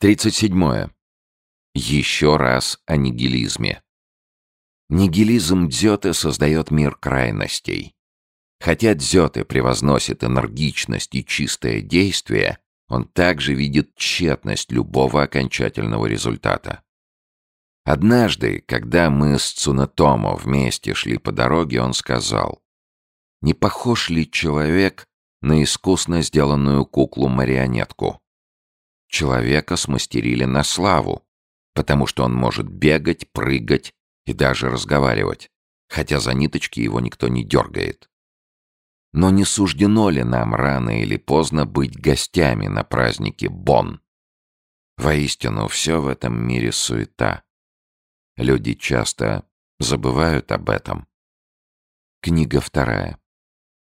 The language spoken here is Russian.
37. Еще раз о нигилизме. Нигилизм Дзёте создает мир крайностей. Хотя Дзёте превозносит энергичность и чистое действие, он также видит тщетность любого окончательного результата. Однажды, когда мы с Цунетомо вместе шли по дороге, он сказал, «Не похож ли человек на искусно сделанную куклу-марионетку?» Человека смастерили на славу, потому что он может бегать, прыгать и даже разговаривать, хотя за ниточки его никто не дергает. Но не суждено ли нам рано или поздно быть гостями на празднике Бон? Воистину, все в этом мире суета. Люди часто забывают об этом. Книга вторая.